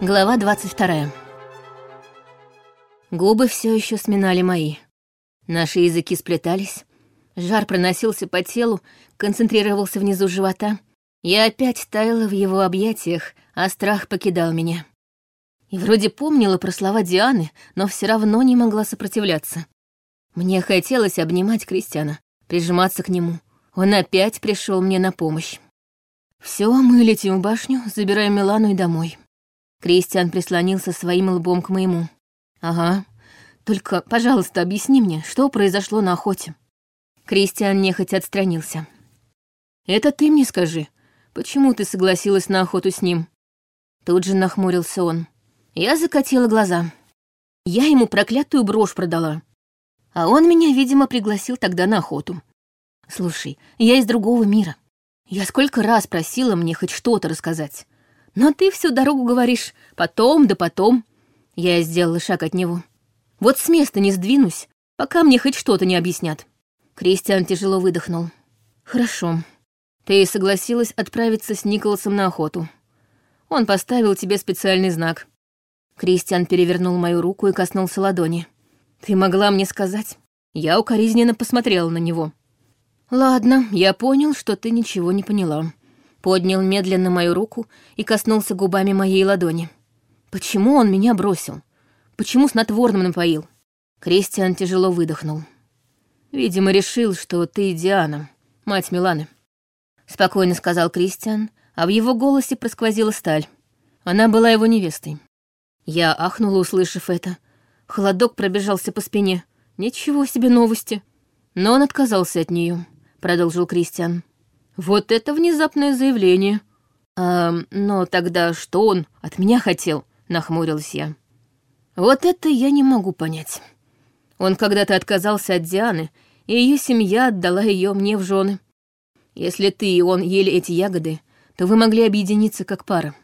Глава 22. Губы все еще сминали мои. Наши языки сплетались. Жар проносился по телу, концентрировался внизу живота. Я опять таяла в его объятиях, а страх покидал меня. И вроде помнила про слова Дианы, но все равно не могла сопротивляться. Мне хотелось обнимать Кристиана, прижиматься к нему. Он опять пришел мне на помощь. Все, мы летим в башню, забираем Милану и домой. Кристиан прислонился своим лбом к моему. Ага. Только, пожалуйста, объясни мне, что произошло на охоте. Кристиан нехотя отстранился. Это ты мне скажи, почему ты согласилась на охоту с ним? Тут же нахмурился он. Я закатила глаза. Я ему проклятую брошь продала. А он меня, видимо, пригласил тогда на охоту. Слушай, я из другого мира. Я сколько раз просила мне хоть что-то рассказать. Но ты всю дорогу говоришь «потом, да потом». Я сделала шаг от него. Вот с места не сдвинусь, пока мне хоть что-то не объяснят. Кристиан тяжело выдохнул. «Хорошо. Ты согласилась отправиться с Николасом на охоту. Он поставил тебе специальный знак». Кристиан перевернул мою руку и коснулся ладони. «Ты могла мне сказать?» Я укоризненно посмотрела на него. «Ладно, я понял, что ты ничего не поняла». Поднял медленно мою руку и коснулся губами моей ладони. «Почему он меня бросил? Почему снотворным напоил?» Кристиан тяжело выдохнул. «Видимо, решил, что ты Диана, мать Миланы», — спокойно сказал Кристиан, а в его голосе просквозила сталь. Она была его невестой. Я ахнула, услышав это. Холодок пробежался по спине. Ничего себе новости. Но он отказался от нее продолжил Кристиан. Вот это внезапное заявление. А, но тогда что он от меня хотел? Нахмурилась я. Вот это я не могу понять. Он когда-то отказался от Дианы, и ее семья отдала ее мне в жены. Если ты и он ели эти ягоды, то вы могли объединиться как пара.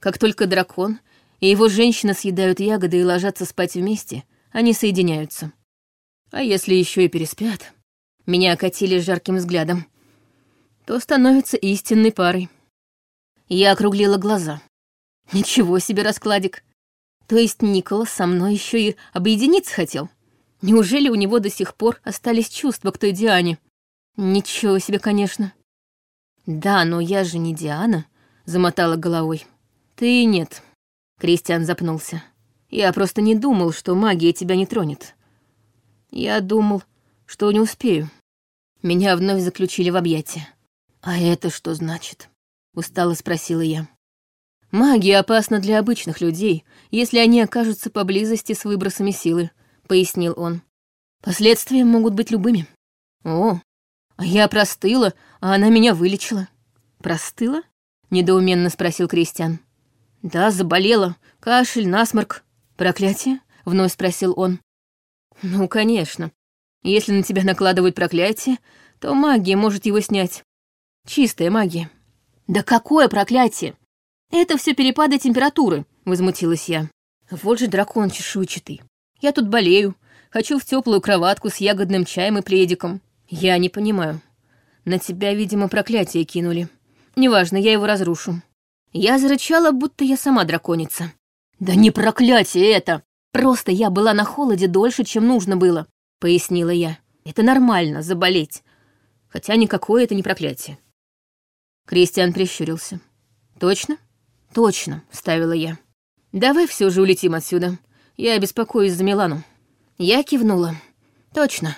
Как только дракон и его женщина съедают ягоды и ложатся спать вместе, они соединяются. А если еще и переспят? Меня окатили жарким взглядом. То становится истинной парой. Я округлила глаза. Ничего себе раскладик. То есть Николас со мной еще и объединиться хотел? Неужели у него до сих пор остались чувства к той Диане? Ничего себе, конечно. Да, но я же не Диана, замотала головой. Ты нет. Кристиан запнулся. Я просто не думал, что магия тебя не тронет. Я думал, что не успею. Меня вновь заключили в объятия. «А это что значит?» — устало спросила я. «Магия опасна для обычных людей, если они окажутся поблизости с выбросами силы», — пояснил он. «Последствия могут быть любыми». «О, а я простыла, а она меня вылечила». «Простыла?» — недоуменно спросил Кристиан. «Да, заболела. Кашель, насморк. Проклятие?» — вновь спросил он. «Ну, конечно. Если на тебя накладывают проклятие, то магия может его снять. Чистая магия. Да какое проклятие? Это все перепады температуры, возмутилась я. Вот же дракон чешуйчатый. Я тут болею, хочу в теплую кроватку с ягодным чаем и пледиком. Я не понимаю. На тебя, видимо, проклятие кинули. Неважно, я его разрушу. Я зарычала, будто я сама драконица. Да не проклятие это! Просто я была на холоде дольше, чем нужно было пояснила я. «Это нормально, заболеть. Хотя никакое это не проклятие». Кристиан прищурился. «Точно?» «Точно», — ставила я. «Давай все же улетим отсюда. Я беспокоюсь за Милану». Я кивнула. «Точно.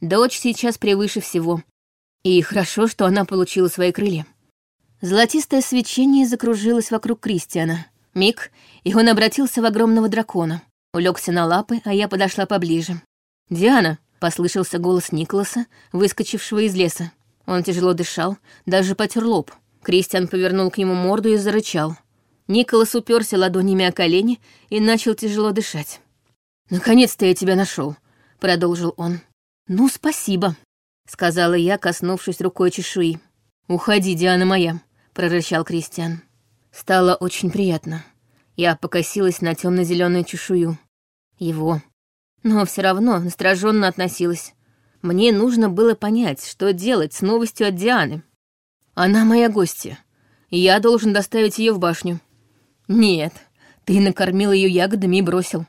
Дочь сейчас превыше всего. И хорошо, что она получила свои крылья». Золотистое свечение закружилось вокруг Кристиана. Миг, и он обратился в огромного дракона. Улегся на лапы, а я подошла поближе. «Диана!» — послышался голос Николаса, выскочившего из леса. Он тяжело дышал, даже потер лоб. Кристиан повернул к нему морду и зарычал. Николас уперся ладонями о колени и начал тяжело дышать. «Наконец-то я тебя нашел, продолжил он. «Ну, спасибо», — сказала я, коснувшись рукой чешуи. «Уходи, Диана моя», — прорычал Кристиан. Стало очень приятно. Я покосилась на темно зеленую чешую. Его но все равно настороженно относилась. Мне нужно было понять, что делать с новостью от Дианы. Она моя гостья, я должен доставить ее в башню. Нет, Ты накормил ее ягодами и бросил.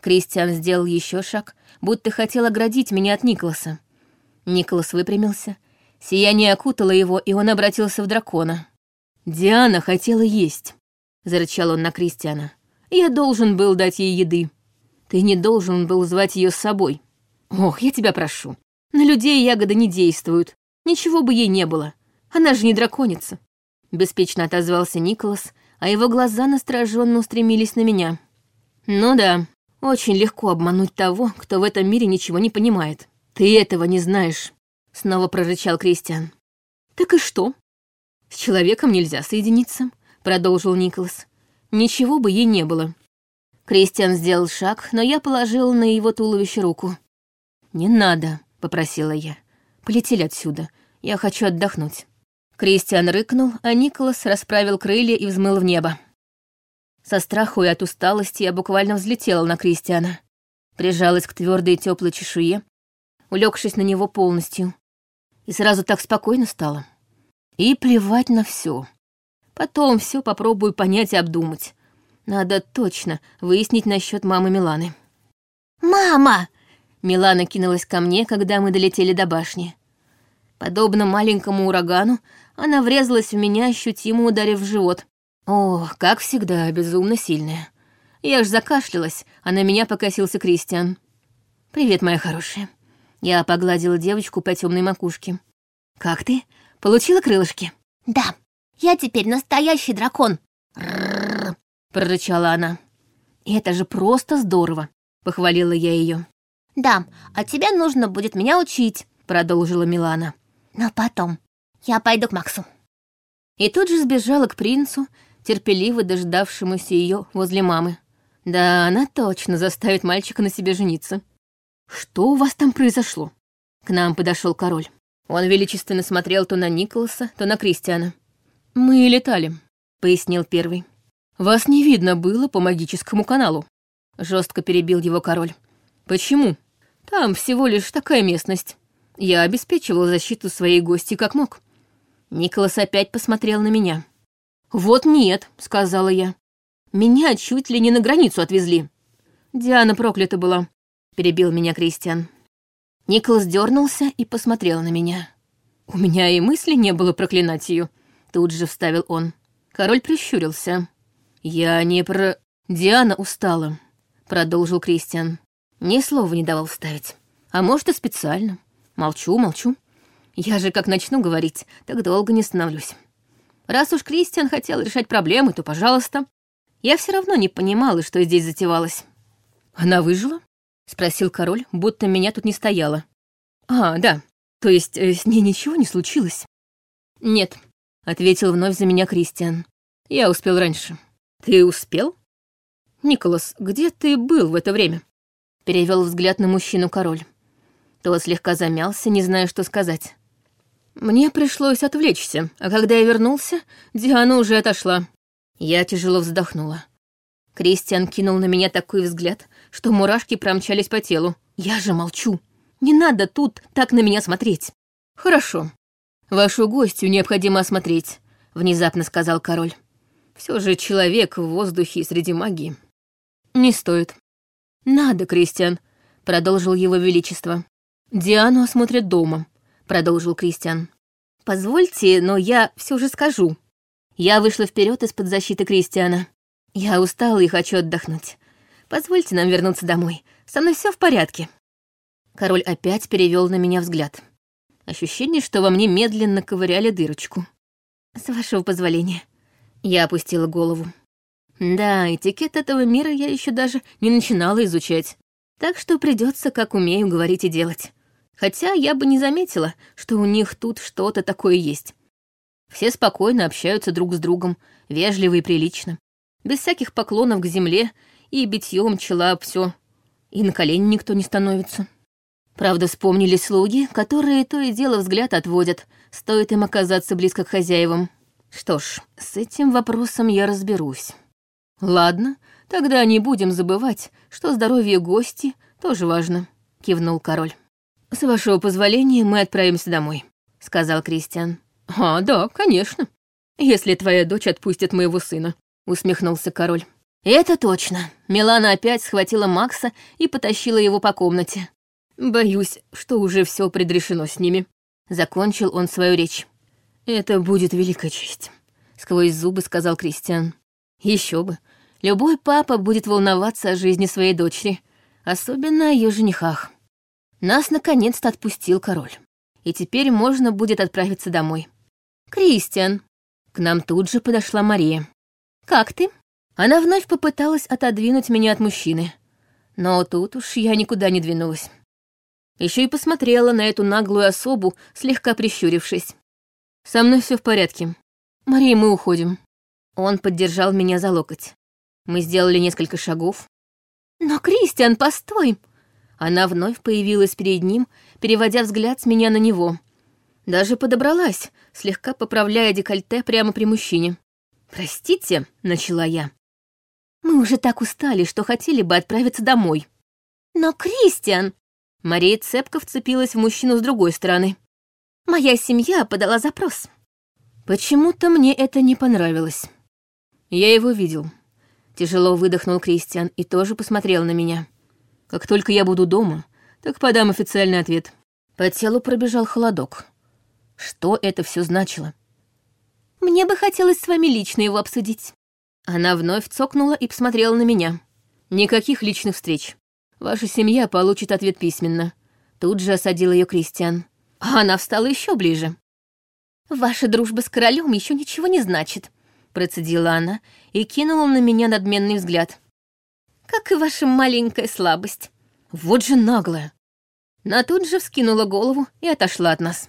Кристиан сделал еще шаг, будто хотел оградить меня от Николаса. Николас выпрямился. Сияние окутало его, и он обратился в дракона. «Диана хотела есть», — зарычал он на Кристиана. «Я должен был дать ей еды. Ты не должен был звать ее с собой. Ох, я тебя прошу. На людей ягоды не действуют. Ничего бы ей не было. Она же не драконица». Беспечно отозвался Николас, а его глаза настороженно устремились на меня. «Ну да, очень легко обмануть того, кто в этом мире ничего не понимает. Ты этого не знаешь», — снова прорычал Кристиан. «Так и что? С человеком нельзя соединиться», — продолжил Николас. «Ничего бы ей не было». Кристиан сделал шаг, но я положила на его туловище руку. «Не надо», — попросила я. «Полетели отсюда. Я хочу отдохнуть». Кристиан рыкнул, а Николас расправил крылья и взмыл в небо. Со страху и от усталости я буквально взлетела на Кристиана. Прижалась к твердой и теплой чешуе, улегшись на него полностью. И сразу так спокойно стало. И плевать на все. Потом все попробую понять и обдумать. Надо точно выяснить насчет мамы Миланы. «Мама!» Милана кинулась ко мне, когда мы долетели до башни. Подобно маленькому урагану, она врезалась в меня, ощутимо ударив в живот. О, как всегда, безумно сильная. Я аж закашлялась, а на меня покосился Кристиан. «Привет, моя хорошая». Я погладила девочку по темной макушке. «Как ты? Получила крылышки?» «Да, я теперь настоящий дракон!» прорычала она. «Это же просто здорово!» — похвалила я ее. «Да, а тебе нужно будет меня учить», — продолжила Милана. «Но потом. Я пойду к Максу». И тут же сбежала к принцу, терпеливо дождавшемуся ее возле мамы. Да, она точно заставит мальчика на себе жениться. «Что у вас там произошло?» К нам подошел король. Он величественно смотрел то на Николаса, то на Кристиана. «Мы летали», — пояснил первый. «Вас не видно было по магическому каналу», — жестко перебил его король. «Почему? Там всего лишь такая местность. Я обеспечивал защиту своей гости как мог». Николас опять посмотрел на меня. «Вот нет», — сказала я. «Меня чуть ли не на границу отвезли». «Диана проклята была», — перебил меня Кристиан. Николас дернулся и посмотрел на меня. «У меня и мысли не было проклинать ее», — тут же вставил он. Король прищурился. «Я не про...» «Диана устала», — продолжил Кристиан. Ни слова не давал вставить. А может, и специально. Молчу, молчу. Я же как начну говорить, так долго не становлюсь. Раз уж Кристиан хотел решать проблемы, то пожалуйста. Я все равно не понимала, что здесь затевалось. «Она выжила?» — спросил король, будто меня тут не стояло. «А, да. То есть э, с ней ничего не случилось?» «Нет», — ответил вновь за меня Кристиан. «Я успел раньше». «Ты успел?» «Николас, где ты был в это время?» Перевел взгляд на мужчину король. Тот слегка замялся, не зная, что сказать. Мне пришлось отвлечься, а когда я вернулся, Диана уже отошла. Я тяжело вздохнула. Кристиан кинул на меня такой взгляд, что мурашки промчались по телу. Я же молчу. Не надо тут так на меня смотреть. Хорошо. Вашу гостью необходимо осмотреть, внезапно сказал король. Все же человек в воздухе среди магии. Не стоит. Надо, Кристиан, продолжил его величество. Диану осмотрят дома. — продолжил Кристиан. «Позвольте, но я все же скажу». Я вышла вперед из-под защиты Кристиана. Я устала и хочу отдохнуть. Позвольте нам вернуться домой. Со мной все в порядке. Король опять перевел на меня взгляд. Ощущение, что во мне медленно ковыряли дырочку. С вашего позволения. Я опустила голову. Да, этикет этого мира я еще даже не начинала изучать. Так что придется, как умею, говорить и делать. Хотя я бы не заметила, что у них тут что-то такое есть. Все спокойно общаются друг с другом, вежливо и прилично. Без всяких поклонов к земле и битьем чела все. И на колени никто не становится. Правда, вспомнили слуги, которые то и дело взгляд отводят, стоит им оказаться близко к хозяевам. Что ж, с этим вопросом я разберусь. Ладно, тогда не будем забывать, что здоровье гости тоже важно, кивнул король. «С вашего позволения мы отправимся домой», — сказал Кристиан. «А, да, конечно. Если твоя дочь отпустит моего сына», — усмехнулся король. Это точно. Милана опять схватила Макса и потащила его по комнате. Боюсь, что уже все предрешено с ними. Закончил он свою речь. Это будет великая честь, сквозь зубы сказал Кристиан. Еще бы. Любой папа будет волноваться о жизни своей дочери, особенно о ее женихах. Нас наконец-то отпустил король. И теперь можно будет отправиться домой. «Кристиан!» К нам тут же подошла Мария. «Как ты?» Она вновь попыталась отодвинуть меня от мужчины. Но тут уж я никуда не двинулась. Еще и посмотрела на эту наглую особу, слегка прищурившись. «Со мной все в порядке. Мария, мы уходим». Он поддержал меня за локоть. Мы сделали несколько шагов. «Но, Кристиан, постой!» Она вновь появилась перед ним, переводя взгляд с меня на него. Даже подобралась, слегка поправляя декольте прямо при мужчине. «Простите», — начала я. «Мы уже так устали, что хотели бы отправиться домой». «Но, Кристиан...» Мария цепко вцепилась в мужчину с другой стороны. «Моя семья подала запрос». Почему-то мне это не понравилось. Я его видел. Тяжело выдохнул Кристиан и тоже посмотрел на меня. Как только я буду дома, так подам официальный ответ. По телу пробежал холодок. Что это все значило? Мне бы хотелось с вами лично его обсудить. Она вновь цокнула и посмотрела на меня. Никаких личных встреч. Ваша семья получит ответ письменно. Тут же осадил ее Кристиан. А она встала еще ближе. Ваша дружба с королем еще ничего не значит, процедила она и кинула на меня надменный взгляд как и ваша маленькая слабость. Вот же наглая. На тут же вскинула голову и отошла от нас.